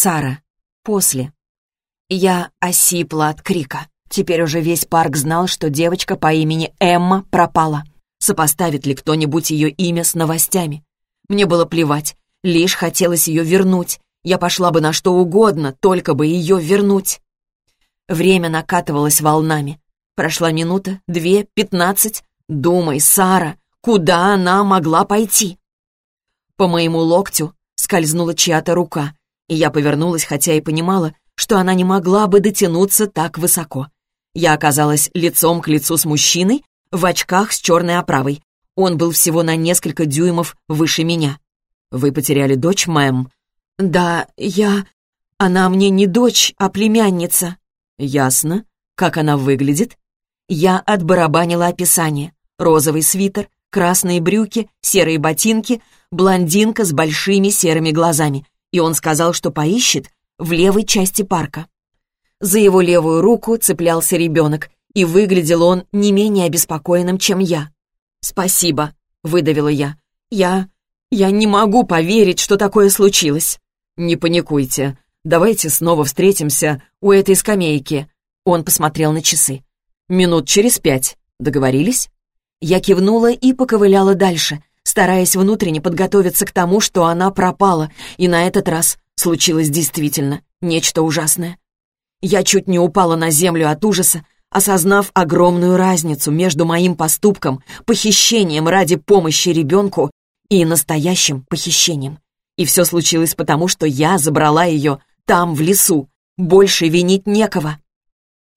Сара. После. Я осипла от крика. Теперь уже весь парк знал, что девочка по имени Эмма пропала. Сопоставит ли кто-нибудь ее имя с новостями? Мне было плевать, лишь хотелось ее вернуть. Я пошла бы на что угодно, только бы ее вернуть. Время накатывалось волнами. Прошла минута, две, пятнадцать. Думай, Сара, куда она могла пойти? По моему локтю скользнула чья-то рука, и я повернулась, хотя и понимала, что она не могла бы дотянуться так высоко. Я оказалась лицом к лицу с мужчиной в очках с черной оправой. Он был всего на несколько дюймов выше меня. «Вы потеряли дочь, мэм?» «Да, я... Она мне не дочь, а племянница». «Ясно. Как она выглядит?» Я отбарабанила описание. Розовый свитер, красные брюки, серые ботинки, блондинка с большими серыми глазами. И он сказал, что поищет в левой части парка. За его левую руку цеплялся ребенок, и выглядел он не менее обеспокоенным, чем я. «Спасибо», — выдавила я. «Я... я не могу поверить, что такое случилось». «Не паникуйте. Давайте снова встретимся у этой скамейки». Он посмотрел на часы. «Минут через пять. Договорились?» Я кивнула и поковыляла дальше, стараясь внутренне подготовиться к тому, что она пропала, и на этот раз случилось действительно нечто ужасное. Я чуть не упала на землю от ужаса, осознав огромную разницу между моим поступком, похищением ради помощи ребенку и настоящим похищением. И все случилось потому, что я забрала ее там, в лесу. Больше винить некого.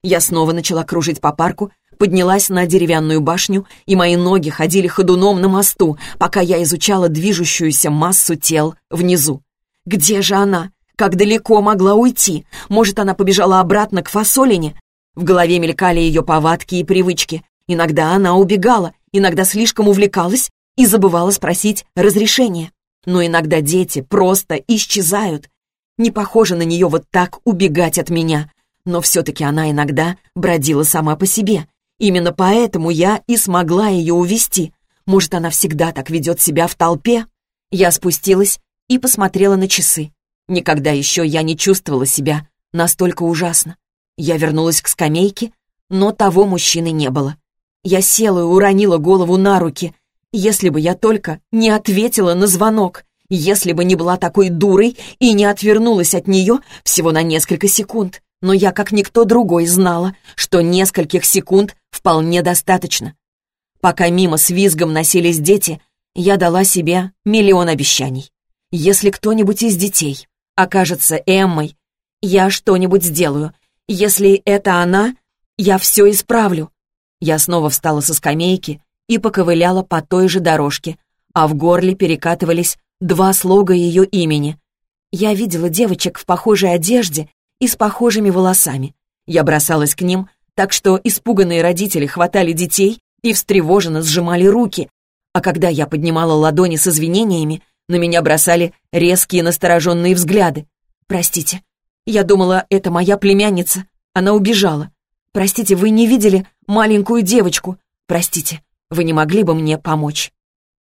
Я снова начала кружить по парку, поднялась на деревянную башню, и мои ноги ходили ходуном на мосту, пока я изучала движущуюся массу тел внизу. Где же она? Как далеко могла уйти? Может, она побежала обратно к фасолине? В голове мелькали ее повадки и привычки. Иногда она убегала, иногда слишком увлекалась и забывала спросить разрешения. Но иногда дети просто исчезают. Не похоже на нее вот так убегать от меня. Но все-таки она иногда бродила сама по себе, Именно поэтому я и смогла ее увести. Может, она всегда так ведет себя в толпе? Я спустилась и посмотрела на часы. Никогда еще я не чувствовала себя настолько ужасно. Я вернулась к скамейке, но того мужчины не было. Я села и уронила голову на руки. Если бы я только не ответила на звонок, если бы не была такой дурой и не отвернулась от нее всего на несколько секунд но я, как никто другой, знала, что нескольких секунд вполне достаточно. Пока мимо с визгом носились дети, я дала себе миллион обещаний. Если кто-нибудь из детей окажется Эммой, я что-нибудь сделаю. Если это она, я все исправлю. Я снова встала со скамейки и поковыляла по той же дорожке, а в горле перекатывались два слога ее имени. Я видела девочек в похожей одежде и с похожими волосами. Я бросалась к ним, так что испуганные родители хватали детей и встревоженно сжимали руки, а когда я поднимала ладони с извинениями, на меня бросали резкие настороженные взгляды. «Простите, я думала, это моя племянница. Она убежала. Простите, вы не видели маленькую девочку. Простите, вы не могли бы мне помочь?»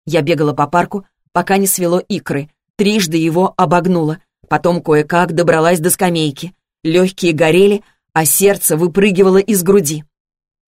Я бегала по парку, пока не свело икры, трижды его обогнула, потом кое-как добралась до скамейки. Легкие горели, а сердце выпрыгивало из груди.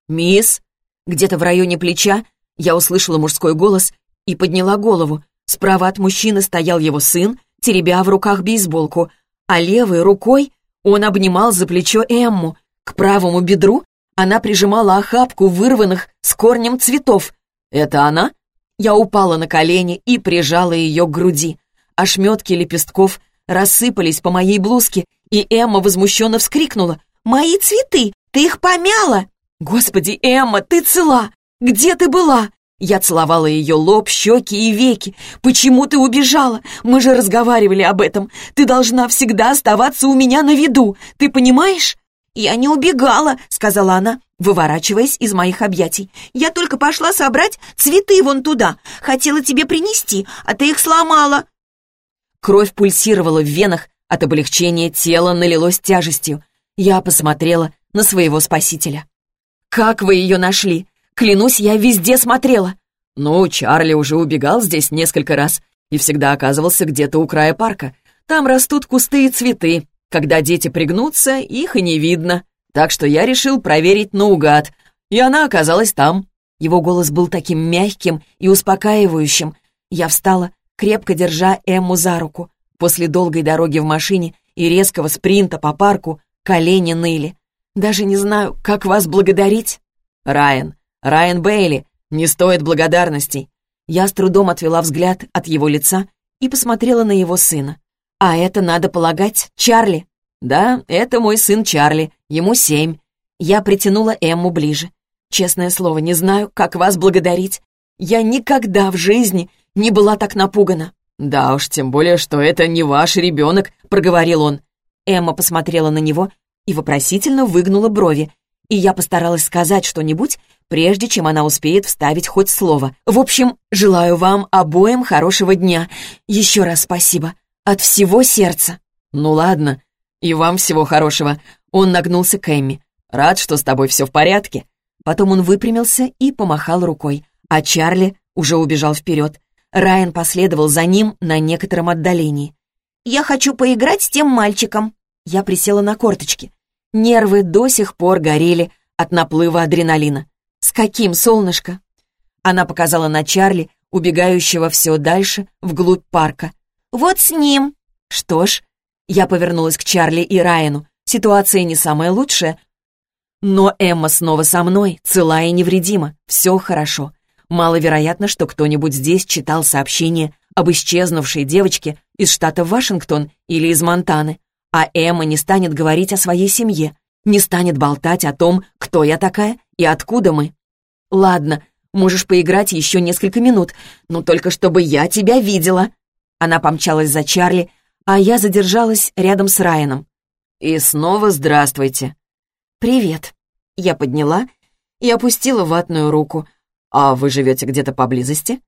«Мисс!» Где-то в районе плеча я услышала мужской голос и подняла голову. Справа от мужчины стоял его сын, теребя в руках бейсболку, а левой рукой он обнимал за плечо Эмму. К правому бедру она прижимала охапку вырванных с корнем цветов. «Это она?» Я упала на колени и прижала ее к груди. Ошметки лепестков рассыпались по моей блузке, и Эмма возмущенно вскрикнула. «Мои цветы! Ты их помяла!» «Господи, Эмма, ты цела! Где ты была?» Я целовала ее лоб, щеки и веки. «Почему ты убежала? Мы же разговаривали об этом. Ты должна всегда оставаться у меня на виду. Ты понимаешь?» «Я не убегала», — сказала она, выворачиваясь из моих объятий. «Я только пошла собрать цветы вон туда. Хотела тебе принести, а ты их сломала». Кровь пульсировала в венах, от облегчения тело налилось тяжестью. Я посмотрела на своего спасителя. «Как вы ее нашли? Клянусь, я везде смотрела!» «Ну, Чарли уже убегал здесь несколько раз и всегда оказывался где-то у края парка. Там растут кусты и цветы. Когда дети пригнутся, их и не видно. Так что я решил проверить наугад. И она оказалась там. Его голос был таким мягким и успокаивающим. Я встала, крепко держа Эмму за руку. После долгой дороги в машине и резкого спринта по парку колени ныли. Даже не знаю, как вас благодарить. Райан, Райан Бейли, не стоит благодарностей. Я с трудом отвела взгляд от его лица и посмотрела на его сына. «А это, надо полагать, Чарли?» «Да, это мой сын Чарли, ему семь». Я притянула Эмму ближе. «Честное слово, не знаю, как вас благодарить. Я никогда в жизни не была так напугана». «Да уж, тем более, что это не ваш ребенок», — проговорил он. Эмма посмотрела на него и вопросительно выгнула брови, и я постаралась сказать что-нибудь, прежде чем она успеет вставить хоть слово. В общем, желаю вам обоим хорошего дня. Еще раз спасибо. От всего сердца. Ну ладно. И вам всего хорошего. Он нагнулся к Эмми. Рад, что с тобой все в порядке. Потом он выпрямился и помахал рукой, а Чарли уже убежал вперед. Райан последовал за ним на некотором отдалении. «Я хочу поиграть с тем мальчиком». Я присела на корточки. Нервы до сих пор горели от наплыва адреналина. «С каким, солнышко?» Она показала на Чарли, убегающего все дальше, вглубь парка. «Вот с ним!» «Что ж...» Я повернулась к Чарли и Райану. Ситуация не самая лучшая, но Эмма снова со мной, цела и невредима. Все хорошо. Маловероятно, что кто-нибудь здесь читал сообщение об исчезнувшей девочке из штата Вашингтон или из Монтаны. А Эмма не станет говорить о своей семье, не станет болтать о том, кто я такая и откуда мы. Ладно, можешь поиграть еще несколько минут, но только чтобы я тебя видела. Она помчалась за Чарли, а я задержалась рядом с Райаном. И снова здравствуйте. Привет. Я подняла и опустила ватную руку. А вы живете где-то поблизости?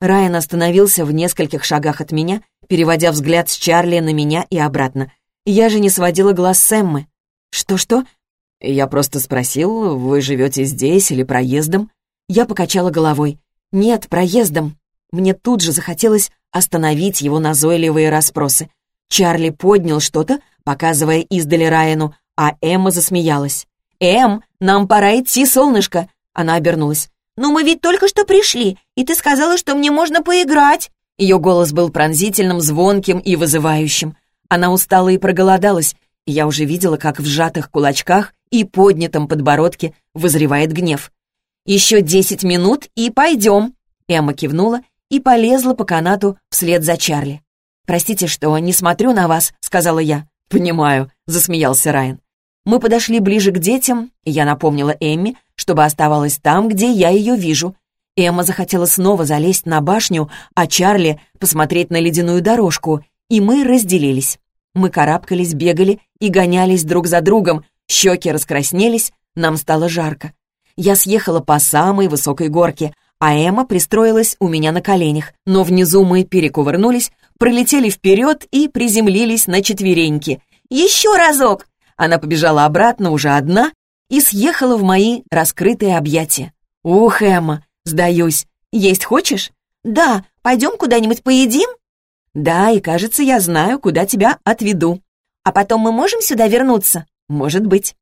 Райан остановился в нескольких шагах от меня, переводя взгляд с Чарли на меня и обратно. Я же не сводила глаз с Эммы. «Что-что?» «Я просто спросил, вы живете здесь или проездом?» Я покачала головой. «Нет, проездом». Мне тут же захотелось остановить его назойливые расспросы. Чарли поднял что-то, показывая издали Райану, а Эмма засмеялась. «Эм, нам пора идти, солнышко!» Она обернулась. «Но мы ведь только что пришли, и ты сказала, что мне можно поиграть!» Ее голос был пронзительным, звонким и вызывающим. Она устала и проголодалась, я уже видела, как в сжатых кулачках и поднятом подбородке вызревает гнев. «Еще десять минут и пойдем!» Эмма кивнула и полезла по канату вслед за Чарли. «Простите, что не смотрю на вас», — сказала я. «Понимаю», — засмеялся Райан. Мы подошли ближе к детям, и я напомнила Эмми, чтобы оставалась там, где я ее вижу. Эмма захотела снова залезть на башню, а Чарли — посмотреть на ледяную дорожку, и мы разделились. Мы карабкались, бегали и гонялись друг за другом, щеки раскраснелись, нам стало жарко. Я съехала по самой высокой горке, а Эмма пристроилась у меня на коленях, но внизу мы перекувырнулись, пролетели вперед и приземлились на четвереньки. «Еще разок!» Она побежала обратно уже одна и съехала в мои раскрытые объятия. «Ух, Эмма, сдаюсь. Есть хочешь?» «Да, пойдем куда-нибудь поедим?» «Да, и кажется, я знаю, куда тебя отведу. А потом мы можем сюда вернуться?» «Может быть».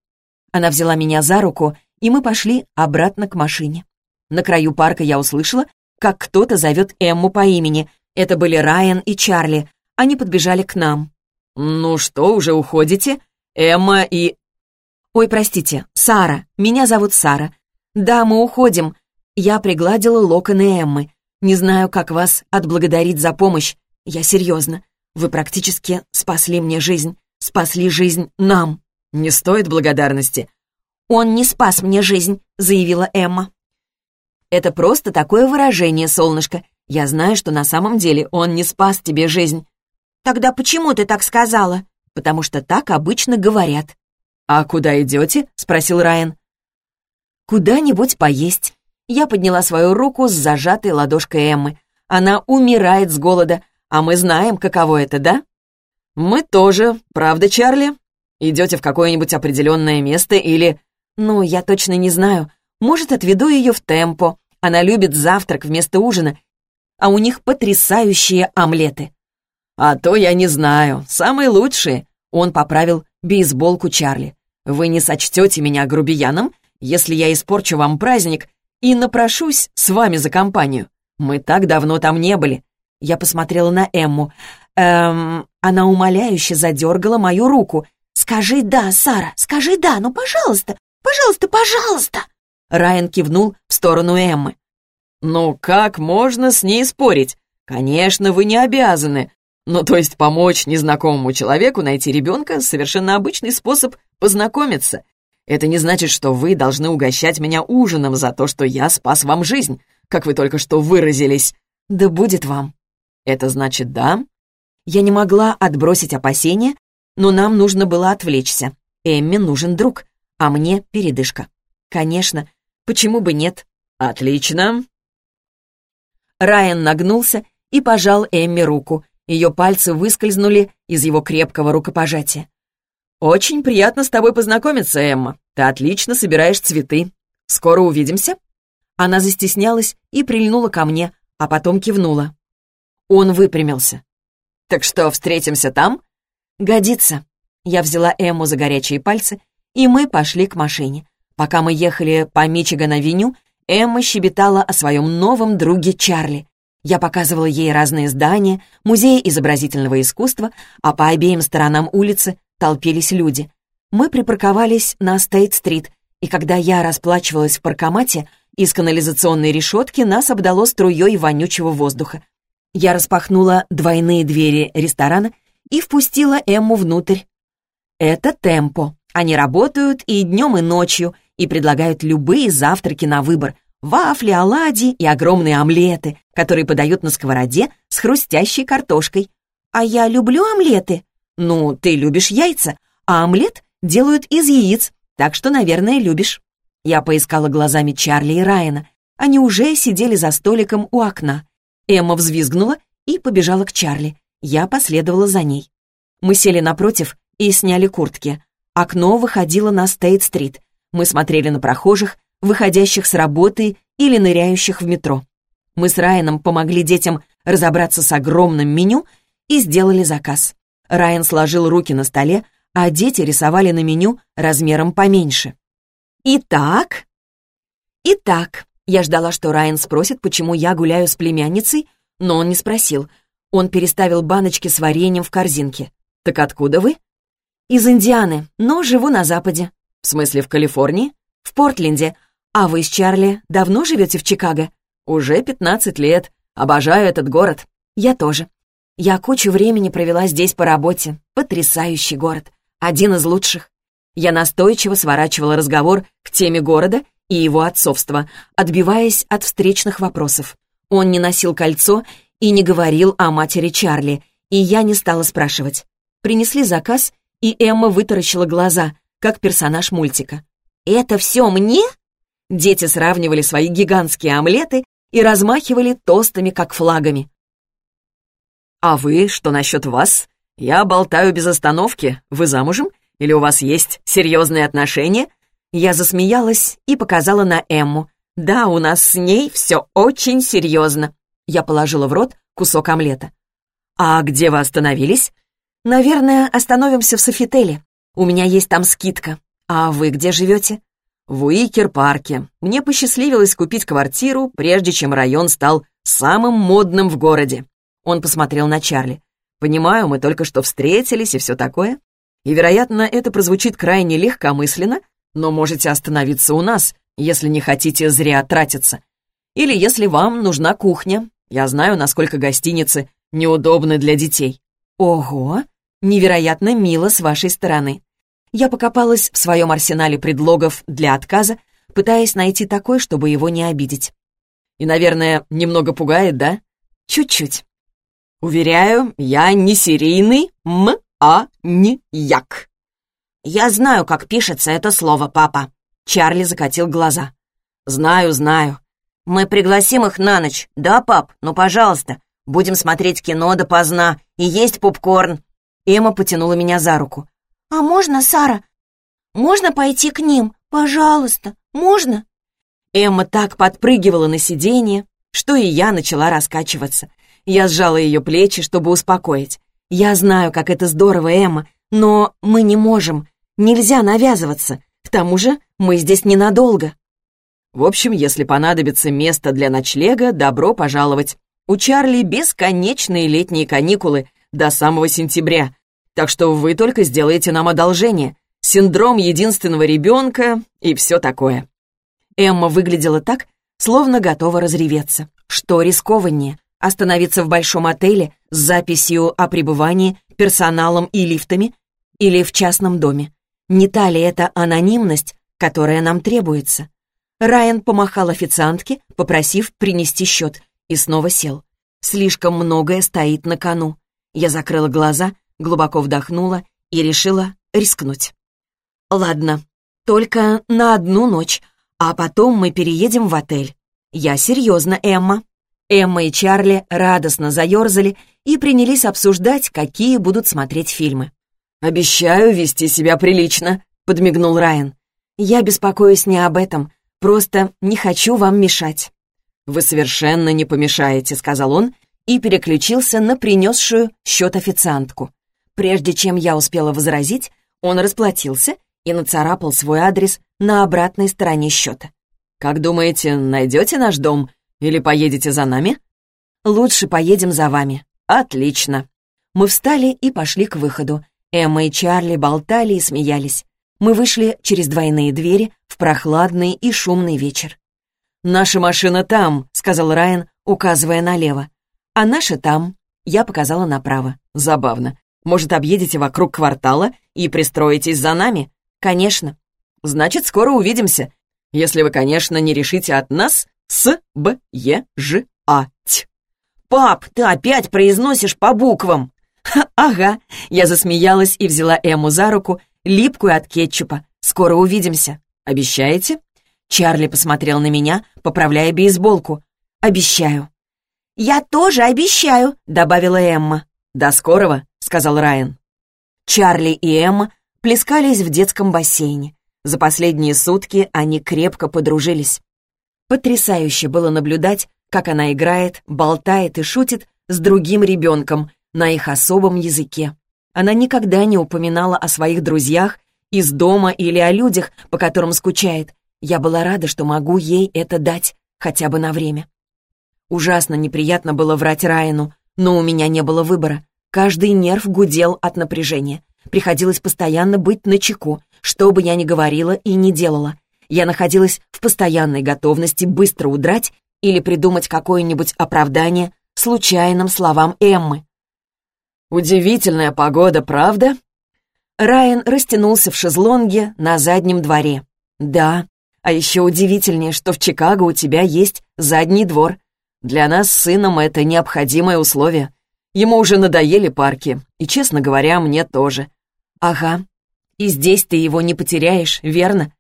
Она взяла меня за руку, и мы пошли обратно к машине. На краю парка я услышала, как кто-то зовет Эмму по имени. Это были Райан и Чарли. Они подбежали к нам. «Ну что, уже уходите? Эмма и...» «Ой, простите, Сара. Меня зовут Сара. Да, мы уходим». Я пригладила локоны Эммы. «Не знаю, как вас отблагодарить за помощь. Я серьезно. Вы практически спасли мне жизнь. Спасли жизнь нам. Не стоит благодарности. Он не спас мне жизнь, заявила Эмма. Это просто такое выражение, солнышко. Я знаю, что на самом деле он не спас тебе жизнь. Тогда почему ты так сказала? Потому что так обычно говорят. А куда идете? спросил Райан. Куда-нибудь поесть. Я подняла свою руку с зажатой ладошкой Эммы. Она умирает с голода, а мы знаем, каково это, да? Мы тоже, правда, Чарли? Идете в какое-нибудь определенное место или... Ну, я точно не знаю. Может, отведу ее в темпо. Она любит завтрак вместо ужина, а у них потрясающие омлеты. «А то я не знаю. Самые лучшие». Он поправил бейсболку Чарли. «Вы не сочтете меня грубияном, если я испорчу вам праздник и напрошусь с вами за компанию. Мы так давно там не были». Я посмотрела на Эмму. Эм, она умоляюще задергала мою руку. «Скажи «да», Сара, скажи «да», ну, пожалуйста, пожалуйста, пожалуйста!» Райан кивнул в сторону Эммы. «Ну, как можно с ней спорить? Конечно, вы не обязаны. Ну, то есть помочь незнакомому человеку найти ребенка — совершенно обычный способ познакомиться. Это не значит, что вы должны угощать меня ужином за то, что я спас вам жизнь, как вы только что выразились. Да будет вам. Это значит да? Я не могла отбросить опасения, но нам нужно было отвлечься. Эмме нужен друг, а мне передышка. Конечно, почему бы нет? Отлично. Райан нагнулся и пожал Эмме руку. Ее пальцы выскользнули из его крепкого рукопожатия. «Очень приятно с тобой познакомиться, Эмма. Ты отлично собираешь цветы. Скоро увидимся?» Она застеснялась и прильнула ко мне, а потом кивнула. Он выпрямился. «Так что, встретимся там?» «Годится». Я взяла Эмму за горячие пальцы, и мы пошли к машине. Пока мы ехали по Мичиган-авеню, Эмма щебетала о своем новом друге Чарли. Я показывала ей разные здания, музеи изобразительного искусства, а по обеим сторонам улицы толпились люди. Мы припарковались на Стейт-стрит, и когда я расплачивалась в паркомате, из канализационной решетки нас обдало струей вонючего воздуха. Я распахнула двойные двери ресторана и впустила Эмму внутрь. Это темпо. Они работают и днем, и ночью, и предлагают любые завтраки на выбор, вафли, оладьи и огромные омлеты, которые подают на сковороде с хрустящей картошкой. А я люблю омлеты. Ну, ты любишь яйца, а омлет делают из яиц, так что, наверное, любишь. Я поискала глазами Чарли и Райана. Они уже сидели за столиком у окна. Эмма взвизгнула и побежала к Чарли. Я последовала за ней. Мы сели напротив и сняли куртки. Окно выходило на Стейт-стрит. Мы смотрели на прохожих, выходящих с работы или ныряющих в метро. Мы с Райаном помогли детям разобраться с огромным меню и сделали заказ. Райан сложил руки на столе, а дети рисовали на меню размером поменьше. «Итак...» «Итак...» Я ждала, что Райан спросит, почему я гуляю с племянницей, но он не спросил. Он переставил баночки с вареньем в корзинке. «Так откуда вы?» «Из Индианы, но живу на Западе». «В смысле, в Калифорнии?» «В Портленде. А вы с Чарли давно живете в Чикаго?» «Уже 15 лет. Обожаю этот город». «Я тоже. Я кучу времени провела здесь по работе. Потрясающий город. Один из лучших». Я настойчиво сворачивала разговор к теме города и его отцовства, отбиваясь от встречных вопросов. Он не носил кольцо и не говорил о матери Чарли, и я не стала спрашивать. Принесли заказ, и Эмма вытаращила глаза, как персонаж мультика. «Это все мне?» Дети сравнивали свои гигантские омлеты и размахивали тостами, как флагами. «А вы, что насчет вас? Я болтаю без остановки. Вы замужем? Или у вас есть серьезные отношения?» Я засмеялась и показала на Эмму. «Да, у нас с ней все очень серьезно». Я положила в рот кусок омлета. «А где вы остановились?» «Наверное, остановимся в Софителе. У меня есть там скидка. А вы где живете?» В Уикер-парке. Мне посчастливилось купить квартиру, прежде чем район стал самым модным в городе. Он посмотрел на Чарли. «Понимаю, мы только что встретились и все такое. И, вероятно, это прозвучит крайне легкомысленно, но можете остановиться у нас, если не хотите зря тратиться. Или если вам нужна кухня. Я знаю, насколько гостиницы неудобны для детей». «Ого! Невероятно мило с вашей стороны я покопалась в своем арсенале предлогов для отказа, пытаясь найти такой, чтобы его не обидеть. И, наверное, немного пугает, да? Чуть-чуть. Уверяю, я не серийный м-а-не-як. Я знаю, как пишется это слово, папа. Чарли закатил глаза. Знаю, знаю. Мы пригласим их на ночь. Да, пап? Ну, пожалуйста. Будем смотреть кино допоздна и есть попкорн. Эмма потянула меня за руку. «А можно, Сара? Можно пойти к ним? Пожалуйста, можно?» Эмма так подпрыгивала на сиденье, что и я начала раскачиваться. Я сжала ее плечи, чтобы успокоить. Я знаю, как это здорово, Эмма, но мы не можем. Нельзя навязываться. К тому же мы здесь ненадолго». В общем, если понадобится место для ночлега, добро пожаловать. У Чарли бесконечные летние каникулы до самого сентября, так что вы только сделаете нам одолжение. Синдром единственного ребенка и все такое». Эмма выглядела так, словно готова разреветься. Что рискованнее? Остановиться в большом отеле с записью о пребывании, персоналом и лифтами? Или в частном доме? Не та ли это анонимность, которая нам требуется? Райан помахал официантке, попросив принести счет, и снова сел. Слишком многое стоит на кону. Я закрыла глаза, глубоко вдохнула и решила рискнуть. «Ладно, только на одну ночь, а потом мы переедем в отель. Я серьезно, Эмма». Эмма и Чарли радостно заерзали и принялись обсуждать, какие будут смотреть фильмы. «Обещаю вести себя прилично», — подмигнул Райан. «Я беспокоюсь не об этом. Просто не хочу вам мешать». «Вы совершенно не помешаете», — сказал он и переключился на принесшую счет официантку. Прежде чем я успела возразить, он расплатился и нацарапал свой адрес на обратной стороне счета. «Как думаете, найдете наш дом или поедете за нами?» «Лучше поедем за вами». «Отлично». Мы встали и пошли к выходу. Эмма и Чарли болтали и смеялись. Мы вышли через двойные двери в прохладный и шумный вечер. «Наша машина там», — сказал Райан, указывая налево. «А наша там», — я показала направо. «Забавно. Может, объедете вокруг квартала и пристроитесь за нами?» «Конечно». «Значит, скоро увидимся. Если вы, конечно, не решите от нас с б е ж а т «Пап, ты опять произносишь по буквам!» «Ага», — я засмеялась и взяла Эму за руку, липкую от кетчупа. «Скоро увидимся. Обещаете?» Чарли посмотрел на меня, поправляя бейсболку. «Обещаю». «Я тоже обещаю», — добавила Эмма. «До скорого», — сказал Райан. Чарли и Эмма плескались в детском бассейне. За последние сутки они крепко подружились. Потрясающе было наблюдать, как она играет, болтает и шутит с другим ребенком на их особом языке. Она никогда не упоминала о своих друзьях из дома или о людях, по которым скучает. Я была rada, что могу ей это дать, хотя бы на время. Ужасно неприятно было врать Райану, но у меня не было выбора. Каждый нерв гудел от напряжения. Приходилось постоянно быть начеку, что бы я ни говорила и не делала. Я находилась в постоянной готовности быстро удрать или придумать какое-нибудь оправдание случайным словам Эммы. «Удивительная погода, правда?» Райан растянулся в шезлонге на заднем дворе. «Да, а еще удивительнее, что в Чикаго у тебя есть задний двор. Для нас с сыном это необходимое условие. Ему уже надоели парки, и, честно говоря, мне тоже. Ага, и здесь ты его не потеряешь, верно?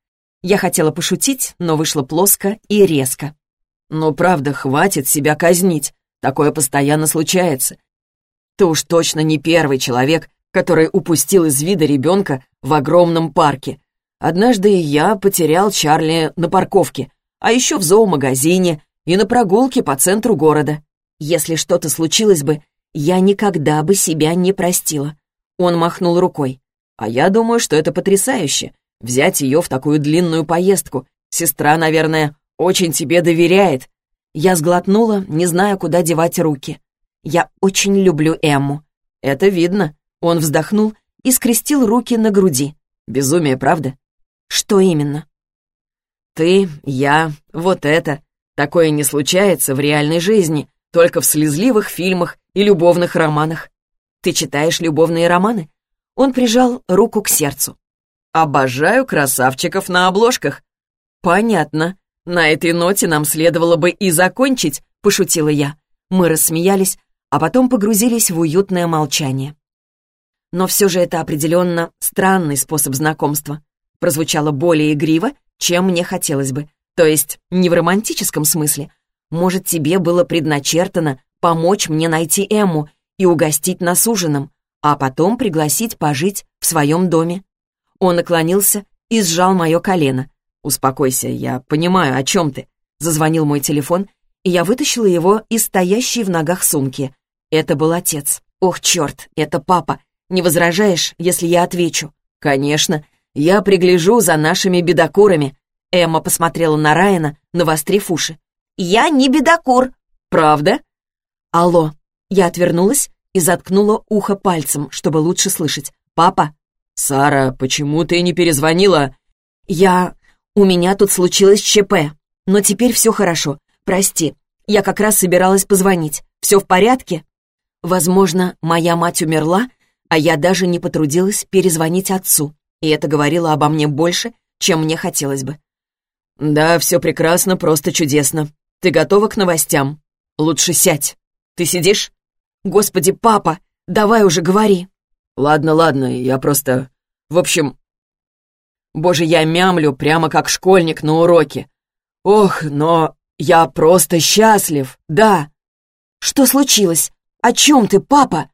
Я хотела пошутить, но вышло плоско и резко. Ну, правда, хватит себя казнить. Такое постоянно случается. Ты уж точно не первый человек, который упустил из вида ребенка в огромном парке. Однажды я потерял Чарли на парковке, а еще в зоомагазине и на прогулке по центру города. Если что-то случилось бы, я никогда бы себя не простила. Он махнул рукой. А я думаю, что это потрясающе. Взять ее в такую длинную поездку. Сестра, наверное, очень тебе доверяет. Я сглотнула, не зная, куда девать руки. Я очень люблю Эмму. Это видно. Он вздохнул и скрестил руки на груди. Безумие, правда? Что именно? Ты, я, вот это. Такое не случается в реальной жизни, только в слезливых фильмах и любовных романах. Ты читаешь любовные романы? Он прижал руку к сердцу. Обожаю красавчиков на обложках. Понятно. На этой ноте нам следовало бы и закончить, пошутила я. Мы рассмеялись, а потом погрузились в уютное молчание. Но все же это определенно странный способ знакомства. Прозвучало более игриво, чем мне хотелось бы. То есть не в романтическом смысле. Может, тебе было предначертано помочь мне найти Эмму и угостить нас ужином, а потом пригласить пожить в своем доме. Он наклонился и сжал мое колено. «Успокойся, я понимаю, о чем ты». Зазвонил мой телефон, и я вытащила его из стоящей в ногах сумки. Это был отец. Ох, черт, это папа. Не возражаешь, если я отвечу? Конечно. Я пригляжу за нашими бедокурами. Эмма посмотрела на Райана, навострив уши. «Я не бедокур». «Правда?» «Алло». Я отвернулась и заткнула ухо пальцем, чтобы лучше слышать. «Папа?» «Сара, почему ты не перезвонила?» «Я... У меня тут случилось ЧП. Но теперь все хорошо. Прости. Я как раз собиралась позвонить. Все в порядке?» Возможно, моя мать умерла, а я даже не потрудилась перезвонить отцу. И это говорило обо мне больше, чем мне хотелось бы. «Да, все прекрасно, просто чудесно. Ты готова к новостям? Лучше сядь. Ты сидишь?» «Господи, папа, давай уже говори». «Ладно, ладно, я просто... В общем... Боже, я мямлю прямо как школьник на уроке. Ох, но я просто счастлив, да». «Что случилось? О чем ты, папа?»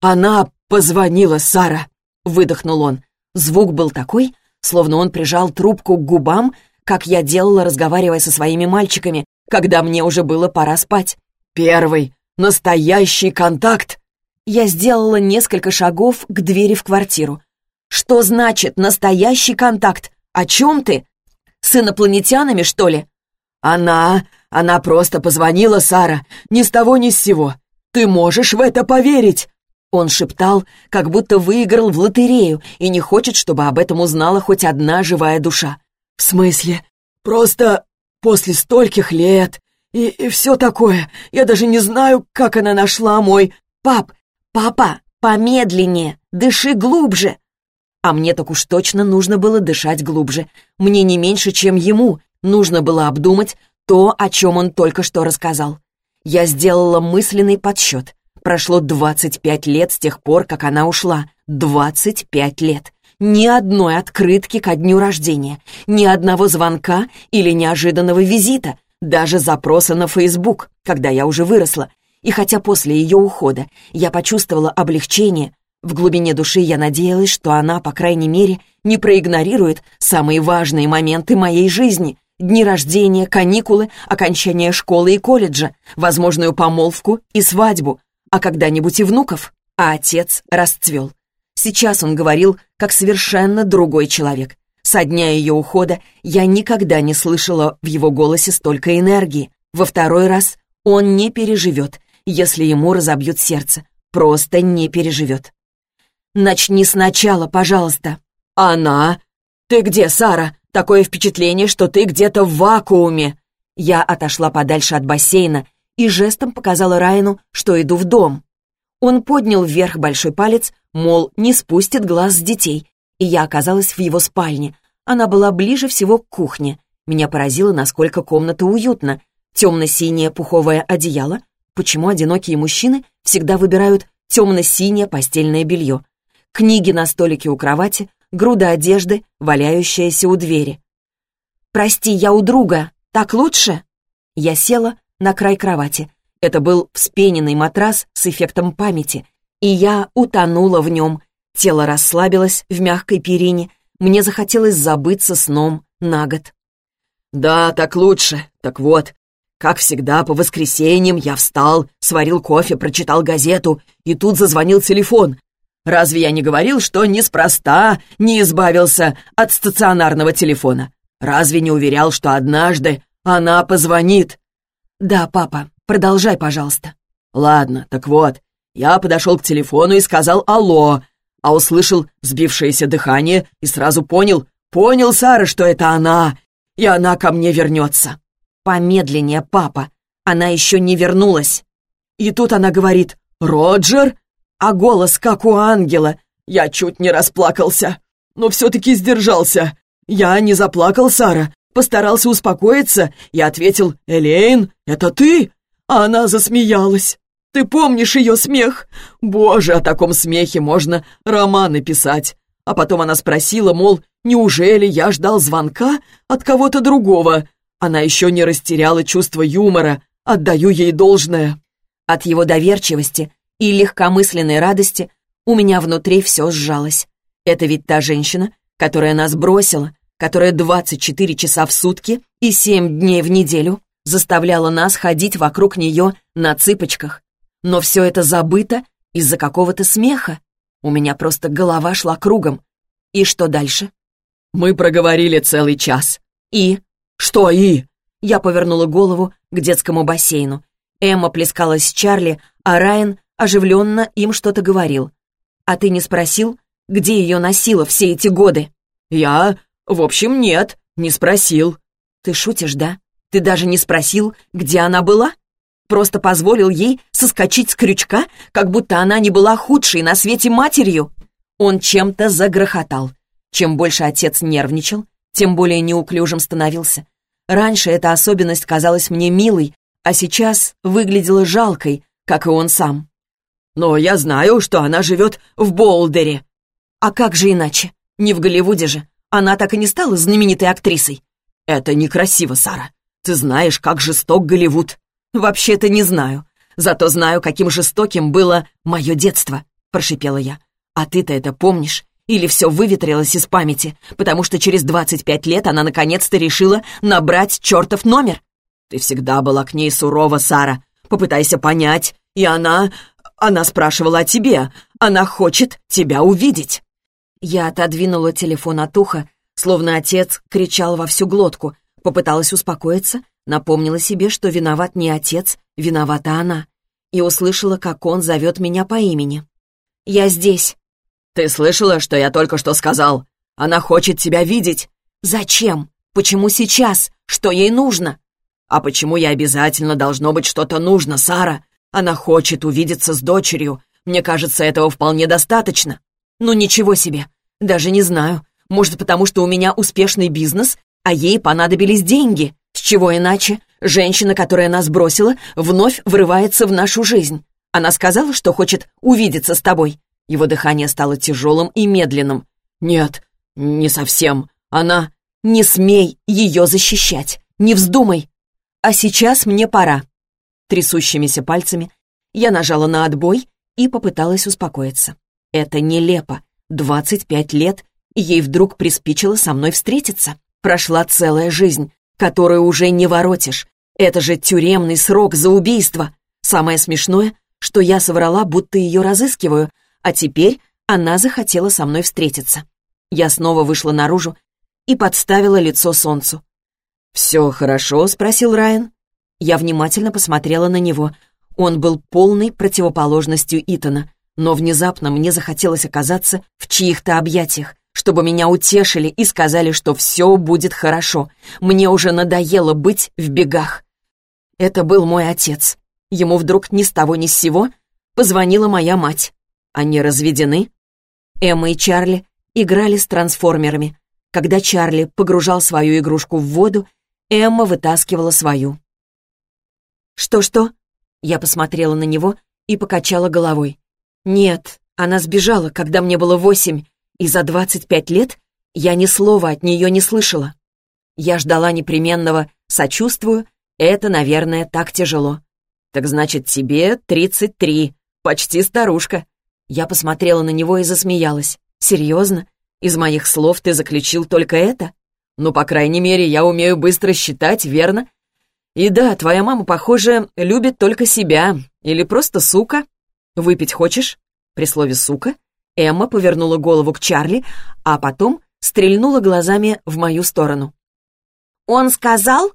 «Она позвонила, Сара», — выдохнул он. Звук был такой, словно он прижал трубку к губам как я делала, разговаривая со своими мальчиками, когда мне уже было пора спать. Первый, настоящий контакт. Я сделала несколько шагов к двери в квартиру. Что значит настоящий контакт? О чем ты? С инопланетянами, что ли? Она... она просто позвонила, Сара, ни с того ни с сего. Ты можешь в это поверить? Он шептал, как будто выиграл в лотерею и не хочет, чтобы об этом узнала хоть одна живая душа. «В смысле? Просто после стольких лет и, и все такое. Я даже не знаю, как она нашла мой... Пап, папа, помедленнее, дыши глубже!» А мне так уж точно нужно было дышать глубже. Мне не меньше, чем ему. Нужно было обдумать то, о чем он только что рассказал. Я сделала мысленный подсчет. Прошло 25 лет с тех пор, как она ушла. 25 лет. Ни одной открытки ко дню рождения, ни одного звонка или неожиданного визита, даже запроса на Фейсбук, когда я уже выросла. И хотя после ее ухода я почувствовала облегчение, в глубине души я надеялась, что она, по крайней мере, не проигнорирует самые важные моменты моей жизни — дни рождения, каникулы, окончание школы и колледжа, возможную помолвку и свадьбу, а когда-нибудь и внуков. А отец расцвел. Сейчас он говорил, как совершенно другой человек. Со дня ее ухода я никогда не слышала в его голосе столько энергии. Во второй раз он не переживет, если ему разобьют сердце. Просто не переживет. «Начни сначала, пожалуйста». «Она? Ты где, Сара? Такое впечатление, что ты где-то в вакууме». Я отошла подальше от бассейна и жестом показала Райану, что иду в дом. Он поднял вверх большой палец, мол, не спустит глаз с детей, и я оказалась в его спальне. Она была ближе всего к кухне. Меня поразило, насколько комната уютна. Темно-синее пуховое одеяло. Почему одинокие мужчины всегда выбирают темно-синее постельное белье? Книги на столике у кровати, груда одежды, валяющаяся у двери. «Прости, я у друга. Так лучше?» Я села на край кровати. Это был вспененный матрас с эффектом памяти, и я утонула в нем. Тело расслабилось в мягкой перине, мне захотелось забыться сном на год. «Да, так лучше. Так вот, как всегда, по воскресеньям я встал, сварил кофе, прочитал газету, и тут зазвонил телефон. Разве я не говорил, что неспроста не избавился от стационарного телефона? Разве не уверял, что однажды она позвонит?» «Да, папа, продолжай, пожалуйста». «Ладно, так вот, я подошел к телефону и сказал «Алло», а услышал сбившееся дыхание и сразу понял, понял, Сара, что это она, и она ко мне вернется. Помедленнее, папа, она еще не вернулась. И тут она говорит «Роджер?» А голос как у ангела. Я чуть не расплакался, но все-таки сдержался. Я не заплакал, Сара, постарался успокоиться и ответил «Элейн, это ты?» А она засмеялась. Ты помнишь ее смех? Боже, о таком смехе можно романы писать. А потом она спросила, мол, неужели я ждал звонка от кого-то другого? Она еще не растеряла чувство юмора, отдаю ей должное. От его доверчивости и легкомысленной радости у меня внутри все сжалось. Это ведь та женщина, которая нас бросила, которая 24 часа в сутки и 7 дней в неделю заставляла нас ходить вокруг нее на цыпочках, но все это забыто Из-за какого-то смеха? У меня просто голова шла кругом. И что дальше? Мы проговорили целый час. И? Что и? Я повернула голову к детскому бассейну. Эмма плескалась с Чарли, а Райан оживленно им что-то говорил. «А ты не спросил, где ее носило все эти годы?» «Я... в общем, нет, не спросил». «Ты шутишь, да? Ты даже не спросил, где она была? Просто позволил ей соскочить с крючка, как будто она не была худшей на свете матерью?» Он чем-то загрохотал. Чем больше отец нервничал, тем более неуклюжим становился. Раньше эта особенность казалась мне милой, а сейчас выглядела жалкой, как и он сам. «Но я знаю, что она живет в Болдере». «А как же иначе? Не в Голливуде же. Она так и не стала знаменитой актрисой». «Это некрасиво, Сара. Ты знаешь, как жесток Голливуд». «Вообще-то не знаю. Зато знаю, каким жестоким было мое детство», — прошипела я. «А ты-то это помнишь? Или все выветрилось из памяти, потому что через 25 лет она наконец-то решила набрать чертов номер?» «Ты всегда была к ней сурова, Сара. Попытайся понять. И она... Она спрашивала о тебе. Она хочет тебя увидеть». Я отодвинула телефон от уха, словно отец кричал во всю глотку. Попыталась успокоиться, напомнила себе, что виноват не отец, виновата она. И услышала, как он зовет меня по имени. «Я здесь». «Ты слышала, что я только что сказал? Она хочет тебя видеть». «Зачем? Почему сейчас? Что ей нужно?» «А почему я обязательно должно быть что-то нужно, Сара? Она хочет увидеться с дочерью. Мне кажется, этого вполне достаточно». «Ну ничего себе. Даже не знаю. Может, потому что у меня успешный бизнес, а ей понадобились деньги. С чего иначе? Женщина, которая нас бросила, вновь врывается в нашу жизнь. Она сказала, что хочет увидеться с тобой». Его дыхание стало тяжелым и медленным. «Нет, не совсем. Она...» «Не смей ее защищать. Не вздумай. А сейчас мне пора». Трясущимися пальцами я нажала на отбой и попыталась успокоиться. Это нелепо. 25 лет, и ей вдруг приспичило со мной встретиться. Прошла целая жизнь, которую уже не воротишь. Это же тюремный срок за убийство. Самое смешное, что я соврала, будто ее разыскиваю, а теперь она захотела со мной встретиться. Я снова вышла наружу и подставила лицо солнцу. «Все хорошо?» — спросил Райан. Я внимательно посмотрела на него. Он был полной противоположностью Итана, но внезапно мне захотелось оказаться в чьих-то объятиях, чтобы меня утешили и сказали, что все будет хорошо. Мне уже надоело быть в бегах. Это был мой отец. Ему вдруг ни с того ни с сего позвонила моя мать. Они разведены. Эмма и Чарли играли с трансформерами. Когда Чарли погружал свою игрушку в воду, Эмма вытаскивала свою. «Что-что?» Я посмотрела на него и покачала головой. «Нет, она сбежала, когда мне было восемь, и за двадцать пять лет я ни слова от нее не слышала. Я ждала непременного «сочувствую», это, наверное, так тяжело. Так значит, тебе тридцать три, почти старушка. Я посмотрела на него и засмеялась. Серьезно? Из моих слов ты заключил только это? Ну, по крайней мере, я умею быстро считать, верно? И да, твоя мама, похоже, любит только себя. Или просто сука. Выпить хочешь? При слове «сука» Эмма повернула голову к Чарли, а потом стрельнула глазами в мою сторону. «Он сказал?»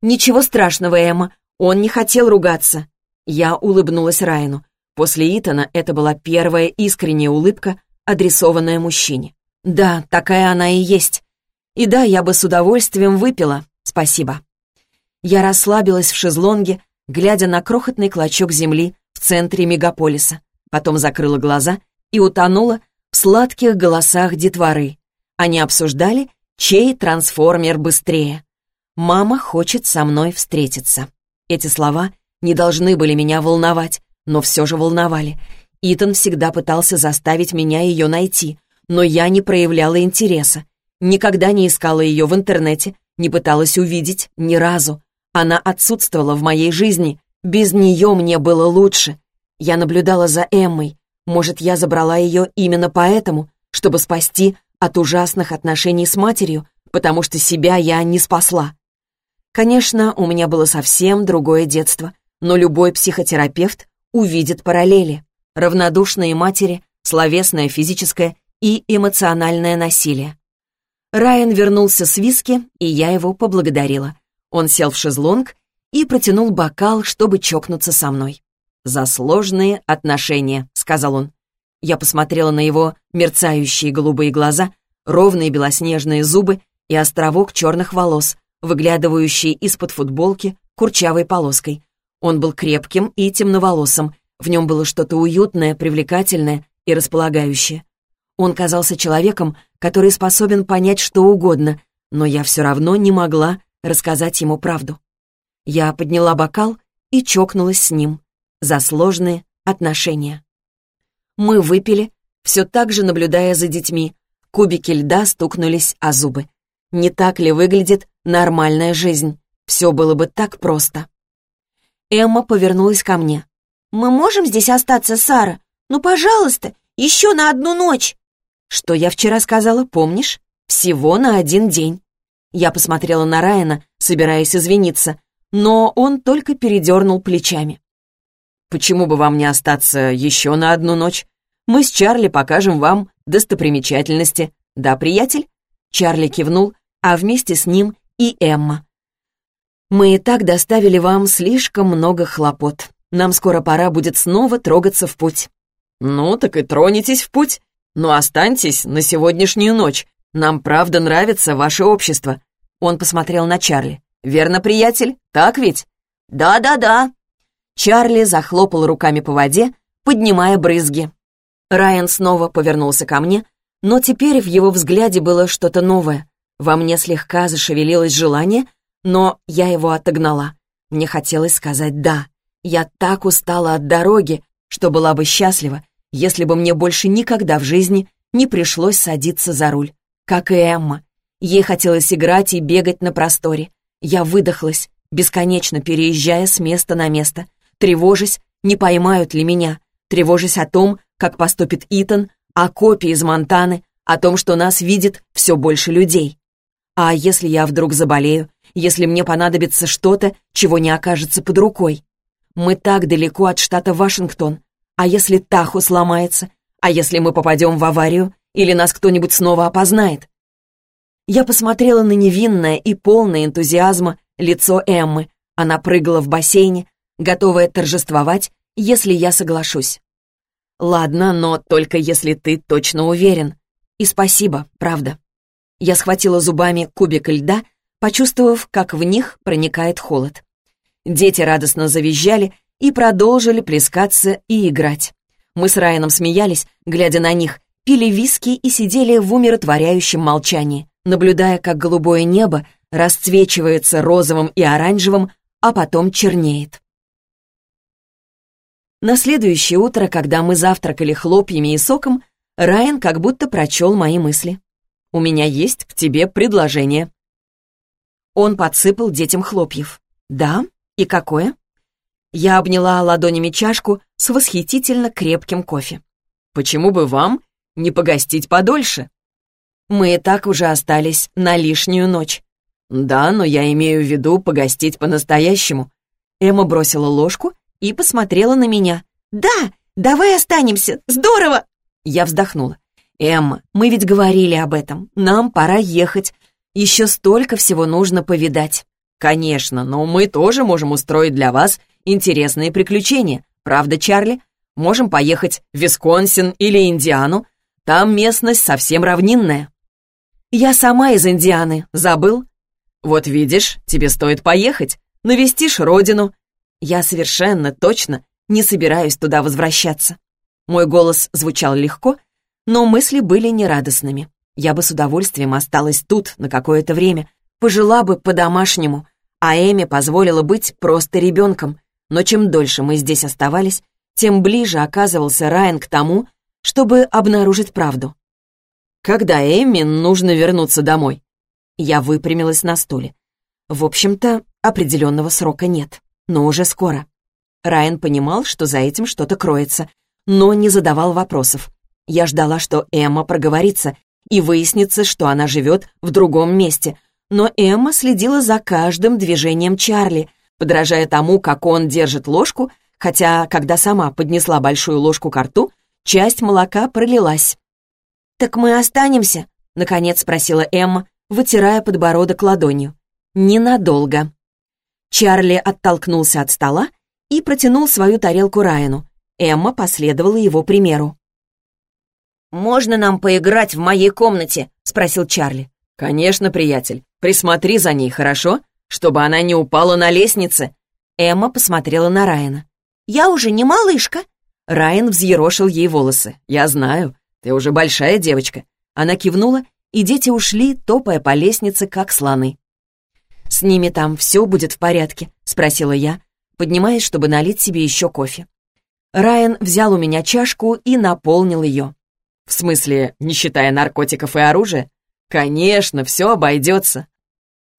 «Ничего страшного, Эмма. Он не хотел ругаться». Я улыбнулась Райану. После Итана это была первая искренняя улыбка, адресованная мужчине. «Да, такая она и есть. И да, я бы с удовольствием выпила. Спасибо». Я расслабилась в шезлонге, глядя на крохотный клочок земли в центре мегаполиса. Потом закрыла глаза и утонула в сладких голосах детворы. Они обсуждали, чей трансформер быстрее. «Мама хочет со мной встретиться». Эти слова не должны были меня волновать, но все же волновали. Итан всегда пытался заставить меня ее найти, но я не проявляла интереса. Никогда не искала ее в интернете, не пыталась увидеть ни разу. Она отсутствовала в моей жизни. Без нее мне было лучше. Я наблюдала за Эммой. Может, я забрала ее именно поэтому, чтобы спасти от ужасных отношений с матерью, потому что себя я не спасла. Конечно, у меня было совсем другое детство, но любой психотерапевт увидит параллели. равнодушные матери, словесное, физическое и эмоциональное насилие. Райан вернулся с виски, и я его поблагодарила. Он сел в шезлонг и протянул бокал, чтобы чокнуться со мной. «За сложные отношения», — сказал он. Я посмотрела на его мерцающие голубые глаза, ровные белоснежные зубы и островок черных волос, выглядывающий из-под футболки курчавой полоской. Он был крепким и темноволосым, в нем было что-то уютное, привлекательное и располагающее. Он казался человеком, который способен понять что угодно, но я все равно не могла рассказать ему правду. Я подняла бокал и чокнулась с ним за сложные отношения. Мы выпили, все так же наблюдая за детьми. Кубики льда стукнулись о зубы. Не так ли выглядит нормальная жизнь? Все было бы так просто. Эмма повернулась ко мне. «Мы можем здесь остаться, Сара? Ну, пожалуйста, еще на одну ночь!» «Что я вчера сказала, помнишь? Всего на один день». Я посмотрела на Райана, собираясь извиниться, но он только передернул плечами. «Почему бы вам не остаться еще на одну ночь? Мы с Чарли покажем вам достопримечательности. Да, приятель?» Чарли кивнул, а вместе с ним и Эмма. «Мы и так доставили вам слишком много хлопот. Нам скоро пора будет снова трогаться в путь». «Ну, так и тронетесь в путь. Но останьтесь на сегодняшнюю ночь. Нам правда нравится ваше общество». Он посмотрел на Чарли. «Верно, приятель? Так ведь?» «Да-да-да». Чарли захлопал руками по воде, поднимая брызги. Райан снова повернулся ко мне, но теперь в его взгляде было что-то новое. Во мне слегка зашевелилось желание, но я его отогнала. Мне хотелось сказать «да». Я так устала от дороги, что была бы счастлива, если бы мне больше никогда в жизни не пришлось садиться за руль. Как и Эмма. Ей хотелось играть и бегать на просторе. Я выдохлась, бесконечно переезжая с места на место, тревожась, не поймают ли меня, тревожась о том, как поступит Итан, о копии из Монтаны, о том, что нас видит все больше людей. А если я вдруг заболею, если мне понадобится что-то, чего не окажется под рукой? Мы так далеко от штата Вашингтон. А если Тахо сломается? А если мы попадем в аварию? Или нас кто-нибудь снова опознает? Я посмотрела на невинное и полное энтузиазма лицо Эммы. Она прыгала в бассейне, готовая торжествовать, если я соглашусь. Ладно, но только если ты точно уверен. И спасибо, правда. Я схватила зубами кубик льда, почувствовав, как в них проникает холод. Дети радостно завизжали и продолжили плескаться и играть. Мы с Райаном смеялись, глядя на них, пили виски и сидели в умиротворяющем молчании, наблюдая, как голубое небо расцвечивается розовым и оранжевым, а потом чернеет. На следующее утро, когда мы завтракали хлопьями и соком, Райан как будто прочел мои мысли. У меня есть к тебе предложение». Он подсыпал детям хлопьев. «Да? И какое?» Я обняла ладонями чашку с восхитительно крепким кофе. «Почему бы вам не погостить подольше?» «Мы и так уже остались на лишнюю ночь». «Да, но я имею в виду погостить по-настоящему». Эмма бросила ложку и посмотрела на меня. «Да, давай останемся, здорово!» Я вздохнула. «Эмма, мы ведь говорили об этом. Нам пора ехать. Еще столько всего нужно повидать». «Конечно, но мы тоже можем устроить для вас интересные приключения. Правда, Чарли? Можем поехать в Висконсин или Индиану. Там местность совсем равнинная». «Я сама из Индианы. Забыл?» «Вот видишь, тебе стоит поехать. Навестишь родину». «Я совершенно точно не собираюсь туда возвращаться». Мой голос звучал легко, но мысли были нерадостными. Я бы с удовольствием осталась тут на какое-то время, пожила бы по-домашнему, а Эми позволила быть просто ребенком. Но чем дольше мы здесь оставались, тем ближе оказывался Райан к тому, чтобы обнаружить правду. «Когда Эми нужно вернуться домой?» Я выпрямилась на стуле. В общем-то, определенного срока нет, но уже скоро. Райан понимал, что за этим что-то кроется, но не задавал вопросов. Я ждала, что Эмма проговорится и выяснится, что она живет в другом месте. Но Эмма следила за каждым движением Чарли, подражая тому, как он держит ложку, хотя, когда сама поднесла большую ложку к рту, часть молока пролилась. «Так мы останемся?» — наконец спросила Эмма, вытирая подбородок ладонью. «Ненадолго». Чарли оттолкнулся от стола и протянул свою тарелку Райану. Эмма последовала его примеру. «Можно нам поиграть в моей комнате?» — спросил Чарли. «Конечно, приятель. Присмотри за ней, хорошо? Чтобы она не упала на лестнице». Эмма посмотрела на Райана. «Я уже не малышка». Райан взъерошил ей волосы. «Я знаю. Ты уже большая девочка». Она кивнула, и дети ушли, топая по лестнице, как слоны. «С ними там все будет в порядке?» — спросила я, поднимаясь, чтобы налить себе еще кофе. Райан взял у меня чашку и наполнил ее. «В смысле, не считая наркотиков и оружия?» «Конечно, все обойдется».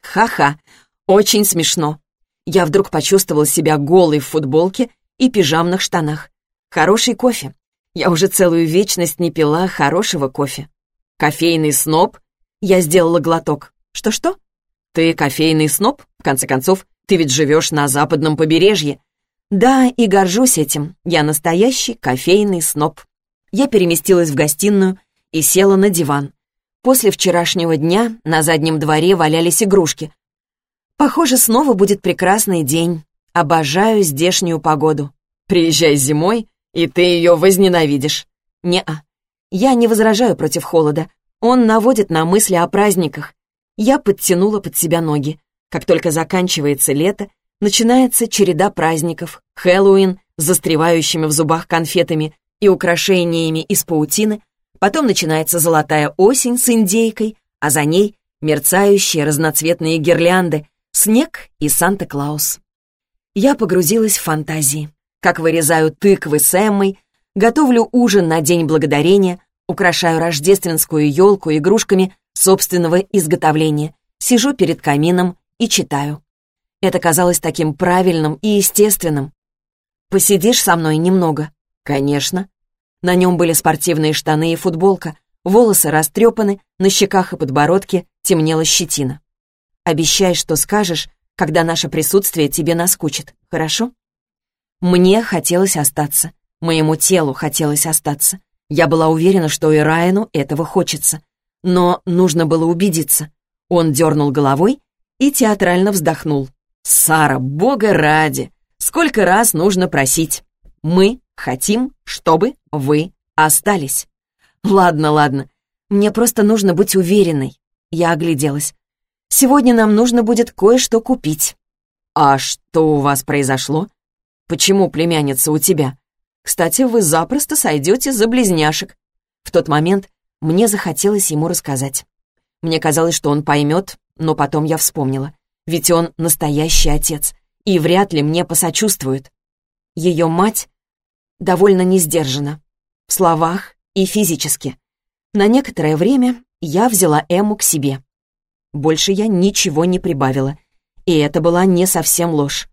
«Ха-ха, очень смешно». Я вдруг почувствовал себя голой в футболке и пижамных штанах. Хороший кофе. Я уже целую вечность не пила хорошего кофе. Кофейный сноб? Я сделала глоток. Что-что? Ты кофейный сноб? В конце концов, ты ведь живешь на западном побережье. Да, и горжусь этим. Я настоящий кофейный сноб. Я переместилась в гостиную и села на диван. После вчерашнего дня на заднем дворе валялись игрушки. Похоже, снова будет прекрасный день. Обожаю здешнюю погоду. Приезжай зимой, и ты ее возненавидишь. Не-а. Я не возражаю против холода. Он наводит на мысли о праздниках. Я подтянула под себя ноги. Как только заканчивается лето, начинается череда праздников. Хэллоуин с застревающими в зубах конфетами и украшениями из паутины. Потом начинается золотая осень с индейкой, а за ней мерцающие разноцветные гирлянды, снег и Санта-Клаус. Я погрузилась в фантазии. Как вырезаю тыквы с Эммой, готовлю ужин на День Благодарения, украшаю рождественскую елку игрушками собственного изготовления, сижу перед камином и читаю. Это казалось таким правильным и естественным. «Посидишь со мной немного?» «Конечно». На нем были спортивные штаны и футболка, волосы растрепаны, на щеках и подбородке темнела щетина. «Обещай, что скажешь, когда наше присутствие тебе наскучит, хорошо?» Мне хотелось остаться. Моему телу хотелось остаться. Я была уверена, что и Райану этого хочется. Но нужно было убедиться. Он дернул головой и театрально вздохнул. «Сара, бога ради! Сколько раз нужно просить? Мы хотим, чтобы вы остались». «Ладно, ладно. Мне просто нужно быть уверенной». Я огляделась. «Сегодня нам нужно будет кое-что купить». «А что у вас произошло? Почему племянница у тебя? Кстати, вы запросто сойдете за близняшек». В тот момент мне захотелось ему рассказать. Мне казалось, что он поймет, но потом я вспомнила ведь он настоящий отец, и вряд ли мне посочувствует. Ее мать довольно несдержана. В словах и физически. На некоторое время я взяла Эму к себе. Больше я ничего не прибавила. И это была не совсем ложь.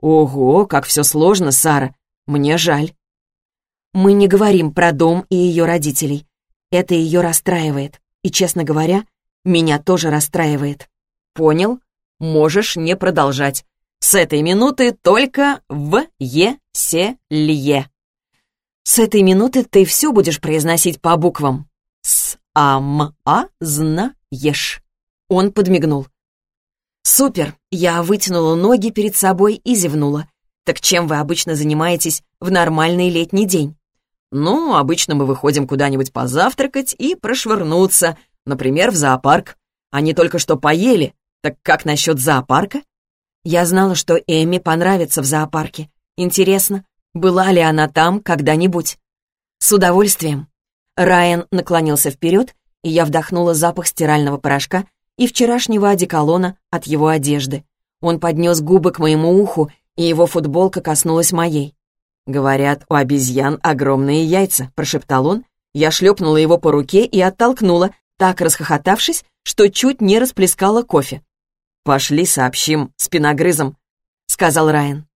«Ого, как все сложно, Сара! Мне жаль». Мы не говорим про дом и ее родителей. Это ее расстраивает. И, честно говоря, меня тоже расстраивает. Понял? можешь не продолжать. С этой минуты только в е се лье. С этой минуты ты все будешь произносить по буквам. С ам а знаешь. Он подмигнул. Супер, я вытянула ноги перед собой и зевнула. Так чем вы обычно занимаетесь в нормальный летний день? Ну, обычно мы выходим куда-нибудь позавтракать и прошвырнуться, например, в зоопарк. Они только что поели, так как насчет зоопарка? Я знала, что Эми понравится в зоопарке. Интересно, была ли она там когда-нибудь? С удовольствием. Райан наклонился вперед, и я вдохнула запах стирального порошка и вчерашнего одеколона от его одежды. Он поднес губы к моему уху, и его футболка коснулась моей. «Говорят, у обезьян огромные яйца», — прошептал он. Я шлепнула его по руке и оттолкнула, так расхохотавшись, что чуть не расплескала кофе. «Пошли сообщим спиногрызом», — сказал Райан.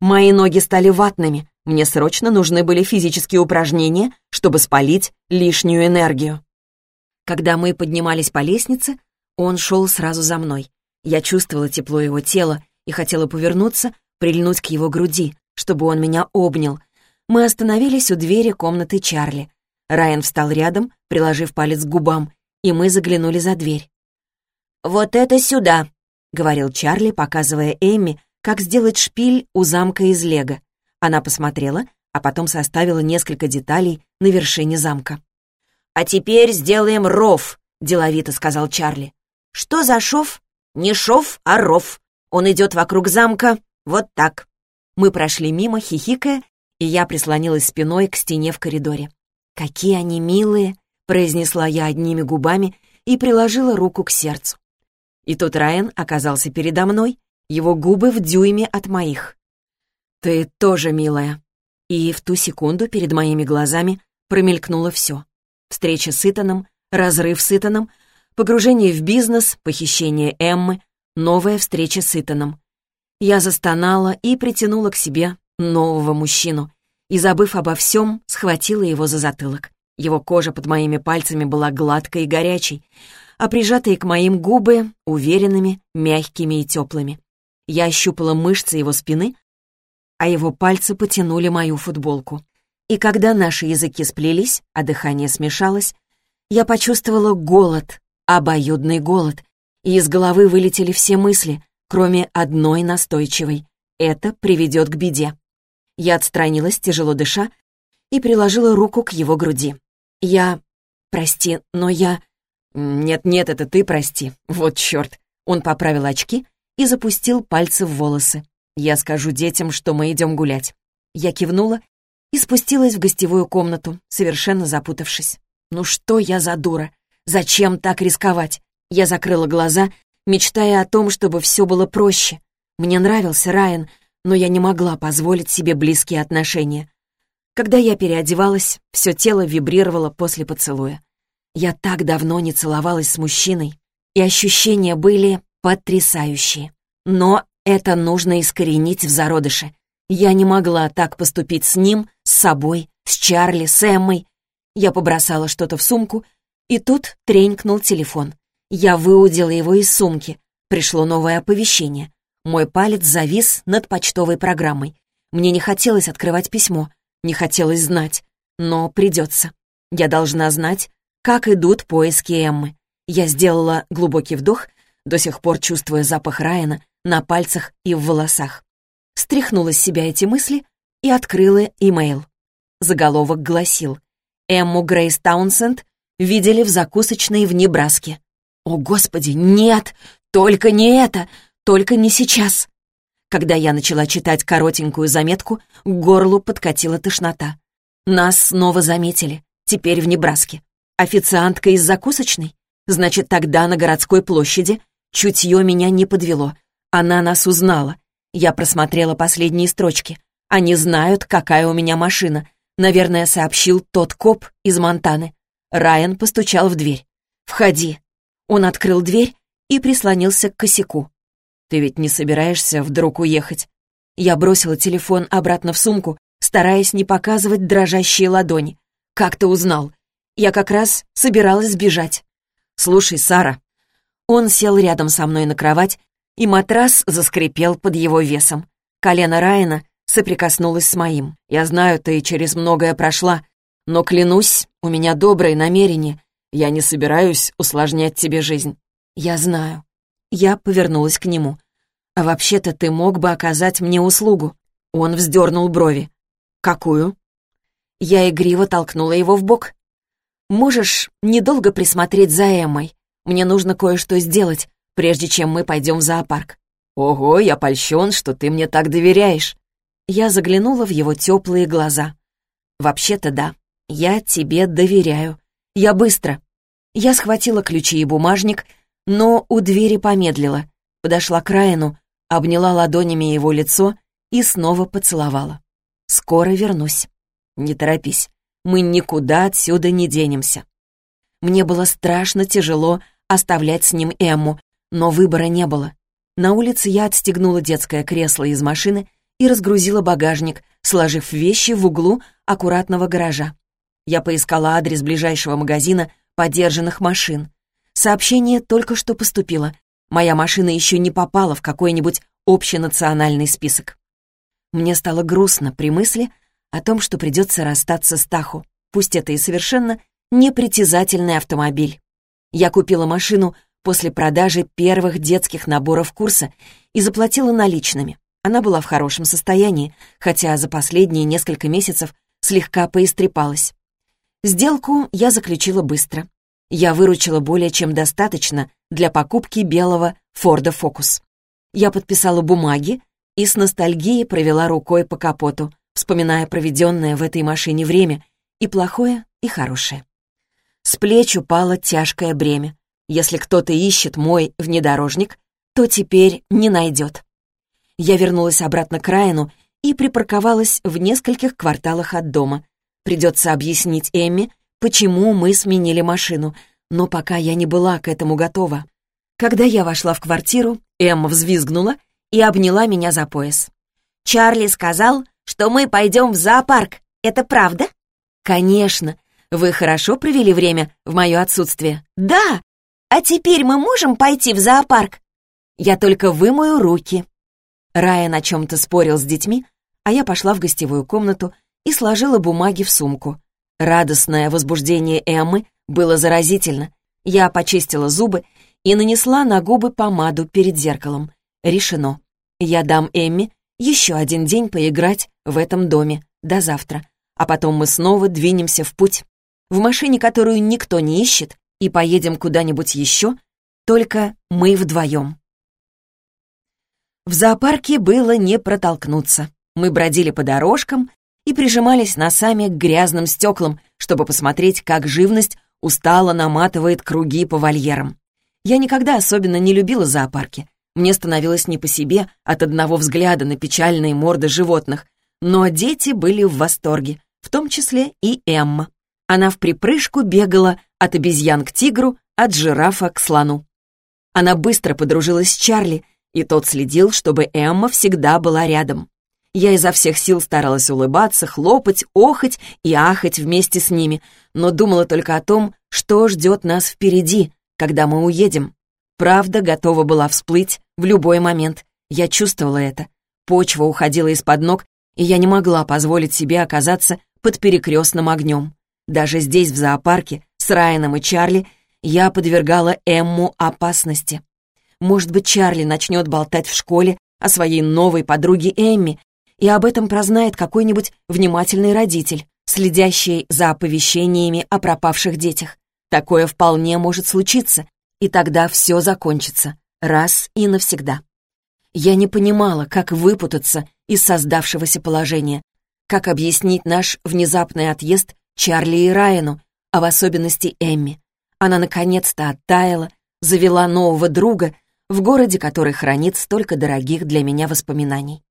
Мои ноги стали ватными. Мне срочно нужны были физические упражнения, чтобы спалить лишнюю энергию. Когда мы поднимались по лестнице, он шел сразу за мной. Я чувствовала тепло его тела и хотела повернуться, прильнуть к его груди, чтобы он меня обнял. Мы остановились у двери комнаты Чарли. Райан встал рядом, приложив палец к губам, и мы заглянули за дверь. «Вот это сюда!» — говорил Чарли, показывая Эми, как сделать шпиль у замка из лего. Она посмотрела, а потом составила несколько деталей на вершине замка. «А теперь сделаем ров», — деловито сказал Чарли. «Что за шов?» «Не шов, а ров. Он идет вокруг замка. Вот так». Мы прошли мимо, хихикая, и я прислонилась спиной к стене в коридоре. «Какие они милые!» — произнесла я одними губами и приложила руку к сердцу. И тут Райан оказался передо мной, его губы в дюйме от моих. «Ты тоже милая». И в ту секунду перед моими глазами промелькнуло все. Встреча с Итаном, разрыв с Итаном, погружение в бизнес, похищение Эммы, новая встреча с Итаном. Я застонала и притянула к себе нового мужчину и, забыв обо всем, схватила его за затылок. Его кожа под моими пальцами была гладкой и горячей, а прижатые к моим губы уверенными, мягкими и теплыми. Я ощупала мышцы его спины, а его пальцы потянули мою футболку. И когда наши языки сплелись, а дыхание смешалось, я почувствовала голод, обоюдный голод, и из головы вылетели все мысли, кроме одной настойчивой. Это приведет к беде. Я отстранилась, тяжело дыша, и приложила руку к его груди. Я... Прости, но я... «Нет-нет, это ты прости. Вот черт!» Он поправил очки и запустил пальцы в волосы. «Я скажу детям, что мы идем гулять». Я кивнула и спустилась в гостевую комнату, совершенно запутавшись. «Ну что я за дура? Зачем так рисковать?» Я закрыла глаза, мечтая о том, чтобы все было проще. Мне нравился Райан, но я не могла позволить себе близкие отношения. Когда я переодевалась, все тело вибрировало после поцелуя. Я так давно не целовалась с мужчиной, и ощущения были потрясающие. Но это нужно искоренить в зародыше. Я не могла так поступить с ним, с собой, с Чарли, с Эммой. Я побросала что-то в сумку, и тут тренькнул телефон. Я выудила его из сумки. Пришло новое оповещение. Мой палец завис над почтовой программой. Мне не хотелось открывать письмо, не хотелось знать, но придется. Я должна знать, как идут поиски Эммы. Я сделала глубокий вдох, до сих пор чувствуя запах Райана на пальцах и в волосах. Стряхнула с себя эти мысли и открыла имейл. Заголовок гласил «Эмму Грейс Таунсенд видели в закусочной в Небраске». «О, Господи, нет! Только не это! Только не сейчас!» Когда я начала читать коротенькую заметку, к горлу подкатила тошнота. Нас снова заметили, теперь в Небраске. Официантка из закусочной? Значит, тогда на городской площади чутье меня не подвело. Она нас узнала. Я просмотрела последние строчки. Они знают, какая у меня машина. Наверное, сообщил тот коп из Монтаны. Райан постучал в дверь. «Входи». Он открыл дверь и прислонился к косяку. «Ты ведь не собираешься вдруг уехать?» Я бросила телефон обратно в сумку, стараясь не показывать дрожащие ладони. «Как ты узнал? Я как раз собиралась сбежать. «Слушай, Сара». Он сел рядом со мной на кровать, и матрас заскрипел под его весом. Колено Райана соприкоснулось с моим. «Я знаю, ты через многое прошла, но, клянусь, у меня добрые намерения. Я не собираюсь усложнять тебе жизнь». «Я знаю». Я повернулась к нему. «А вообще-то ты мог бы оказать мне услугу». Он вздернул брови. «Какую?» Я игриво толкнула его в бок. «Можешь недолго присмотреть за Эммой? Мне нужно кое-что сделать, прежде чем мы пойдем в зоопарк». «Ого, я польщен, что ты мне так доверяешь». Я заглянула в его теплые глаза. «Вообще-то да, я тебе доверяю. Я быстро». Я схватила ключи и бумажник, но у двери помедлила. Подошла к Райану, обняла ладонями его лицо и снова поцеловала. «Скоро вернусь. Не торопись. Мы никуда отсюда не денемся. Мне было страшно тяжело оставлять с ним Эмму, но выбора не было. На улице я отстегнула детское кресло из машины и разгрузила багажник, сложив вещи в углу аккуратного гаража. Я поискала адрес ближайшего магазина подержанных машин. Сообщение только что поступило. Моя машина еще не попала в какой-нибудь общенациональный список. Мне стало грустно при мысли о том, что придется расстаться с Таху, пусть это и совершенно непритязательный автомобиль. Я купила машину после продажи первых детских наборов курса и заплатила наличными. Она была в хорошем состоянии, хотя за последние несколько месяцев слегка поистрепалась. Сделку я заключила быстро. Я выручила более чем достаточно для покупки белого Форда Фокус. Я подписала бумаги и с ностальгией провела рукой по капоту, вспоминая проведенное в этой машине время, и плохое, и хорошее. С плеч упало тяжкое бремя. Если кто-то ищет мой внедорожник, то теперь не найдет. Я вернулась обратно к Райану и припарковалась в нескольких кварталах от дома. Придется объяснить Эмми, почему мы сменили машину, но пока я не была к этому готова. Когда я вошла в квартиру, Эмма взвизгнула и обняла меня за пояс. «Чарли сказал, что мы пойдем в зоопарк. Это правда?» «Конечно. Вы хорошо провели время в мое отсутствие?» «Да! А теперь мы можем пойти в зоопарк?» «Я только вымою руки». Райан о чем-то спорил с детьми, а я пошла в гостевую комнату и сложила бумаги в сумку. Радостное возбуждение Эммы было заразительно. Я почистила зубы и нанесла на губы помаду перед зеркалом. Решено. Я дам Эмми еще один день поиграть в этом доме до завтра, а потом мы снова двинемся в путь в машине, которую никто не ищет, и поедем куда-нибудь еще, только мы вдвоем. В зоопарке было не протолкнуться. Мы бродили по дорожкам и прижимались носами к грязным стеклам, чтобы посмотреть, как живность устало наматывает круги по вольерам. Я никогда особенно не любила зоопарки. Мне становилось не по себе от одного взгляда на печальные морды животных, но дети были в восторге, в том числе и Эмма. Она в припрыжку бегала от обезьян к тигру, от жирафа к слону. Она быстро подружилась с Чарли, и тот следил, чтобы Эмма всегда была рядом. Я изо всех сил старалась улыбаться, хлопать, охать и ахать вместе с ними, но думала только о том, что ждет нас впереди, когда мы уедем. Правда готова была всплыть в любой момент. Я чувствовала это. Почва уходила из-под ног, и я не могла позволить себе оказаться под перекрестным огнем. Даже здесь, в зоопарке, с Райаном и Чарли, я подвергала Эмму опасности. Может быть, Чарли начнет болтать в школе о своей новой подруге Эмми, и об этом прознает какой-нибудь внимательный родитель, следящий за оповещениями о пропавших детях. Такое вполне может случиться, и тогда все закончится, раз и навсегда. Я не понимала, как выпутаться из создавшегося положения, как объяснить наш внезапный отъезд Чарли и Райану, а в особенности Эмми. Она наконец-то оттаяла, завела нового друга в городе, который хранит столько дорогих для меня воспоминаний.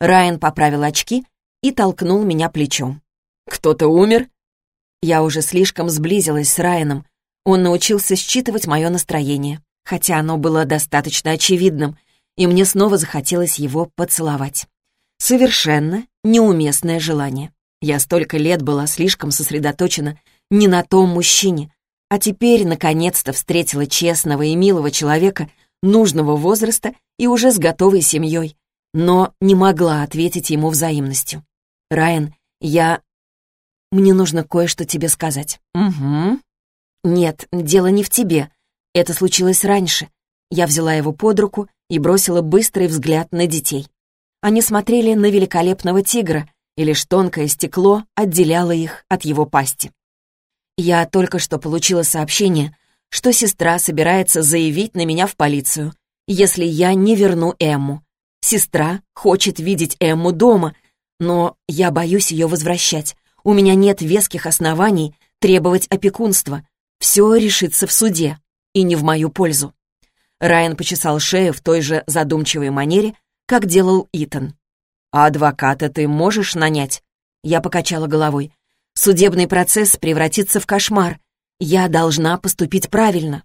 Райан поправил очки и толкнул меня плечом. «Кто-то умер?» Я уже слишком сблизилась с Райаном. Он научился считывать мое настроение, хотя оно было достаточно очевидным, и мне снова захотелось его поцеловать. Совершенно неуместное желание. Я столько лет была слишком сосредоточена не на том мужчине, а теперь, наконец-то, встретила честного и милого человека нужного возраста и уже с готовой семьей, но не могла ответить ему взаимностью. «Райан, я... Мне нужно кое-что тебе сказать». «Угу». «Нет, дело не в тебе. Это случилось раньше». Я взяла его под руку и бросила быстрый взгляд на детей. Они смотрели на великолепного тигра — и лишь тонкое стекло отделяло их от его пасти. Я только что получила сообщение, что сестра собирается заявить на меня в полицию, если я не верну Эмму. Сестра хочет видеть Эмму дома, но я боюсь ее возвращать. У меня нет веских оснований требовать опекунства. Все решится в суде, и не в мою пользу. Райан почесал шею в той же задумчивой манере, как делал Итан. «А адвоката ты можешь нанять?» Я покачала головой. «Судебный процесс превратится в кошмар. Я должна поступить правильно».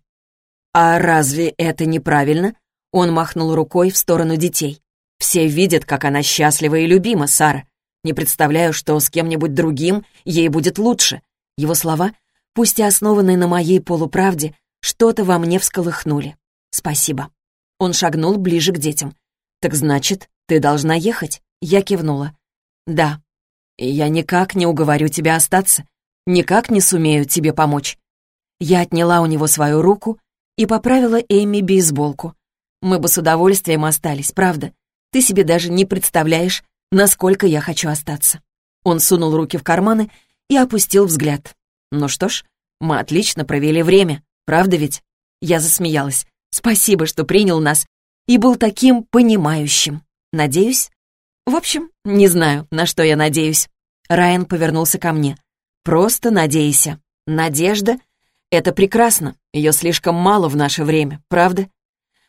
«А разве это неправильно?» Он махнул рукой в сторону детей. «Все видят, как она счастлива и любима, Сара. Не представляю, что с кем-нибудь другим ей будет лучше». Его слова, пусть и основанные на моей полуправде, что-то во мне всколыхнули. «Спасибо». Он шагнул ближе к детям. «Так значит, ты должна ехать?» Я кивнула. «Да. Я никак не уговорю тебя остаться. Никак не сумею тебе помочь». Я отняла у него свою руку и поправила Эми бейсболку. Мы бы с удовольствием остались, правда? Ты себе даже не представляешь, насколько я хочу остаться. Он сунул руки в карманы и опустил взгляд. Ну что ж, мы отлично провели время, правда ведь? Я засмеялась. Спасибо, что принял нас и был таким понимающим. Надеюсь? В общем, не знаю, на что я надеюсь. Райан повернулся ко мне. Просто надейся. Надежда — это прекрасно. Ее слишком мало в наше время, правда?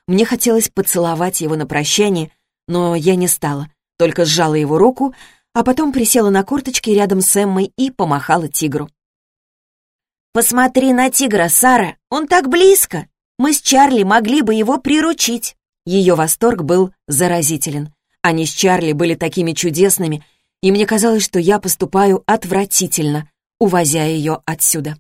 Мне хотелось поцеловать его на прощание, но я не стала, только сжала его руку, а потом присела на корточки рядом с Эммой и помахала тигру. «Посмотри на тигра, Сара, он так близко! Мы с Чарли могли бы его приручить!» Ее восторг был заразителен. Они с Чарли были такими чудесными, и мне казалось, что я поступаю отвратительно, увозя ее отсюда.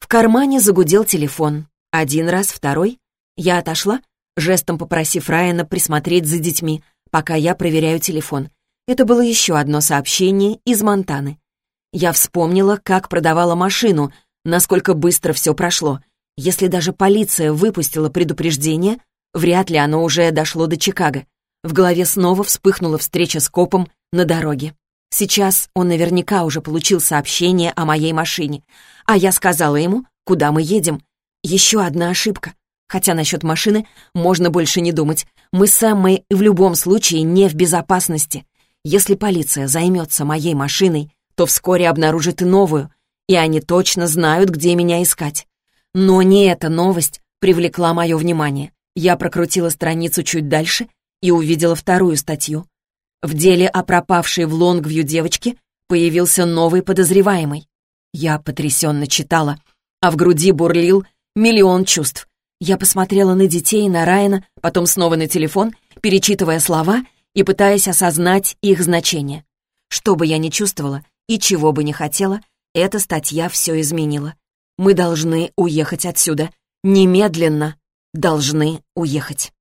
В кармане загудел телефон. Один раз, второй. Я отошла, жестом попросив Райана присмотреть за детьми, пока я проверяю телефон. Это было еще одно сообщение из Монтаны. Я вспомнила, как продавала машину, насколько быстро все прошло. Если даже полиция выпустила предупреждение, вряд ли оно уже дошло до Чикаго. В голове снова вспыхнула встреча с копом на дороге. Сейчас он наверняка уже получил сообщение о моей машине, а я сказала ему, куда мы едем. Еще одна ошибка. Хотя насчет машины можно больше не думать. Мы с Эммой в любом случае не в безопасности. Если полиция займется моей машиной, то вскоре обнаружит и новую, и они точно знают, где меня искать. Но не эта новость привлекла мое внимание. Я прокрутила страницу чуть дальше и увидела вторую статью. В деле о пропавшей в Лонгвью девочке появился новый подозреваемый. Я потрясенно читала, а в груди бурлил миллион чувств. Я посмотрела на детей, на Райана, потом снова на телефон, перечитывая слова и пытаясь осознать их значение. Что бы я ни чувствовала и чего бы ни хотела, эта статья все изменила. Мы должны уехать отсюда. Немедленно должны уехать.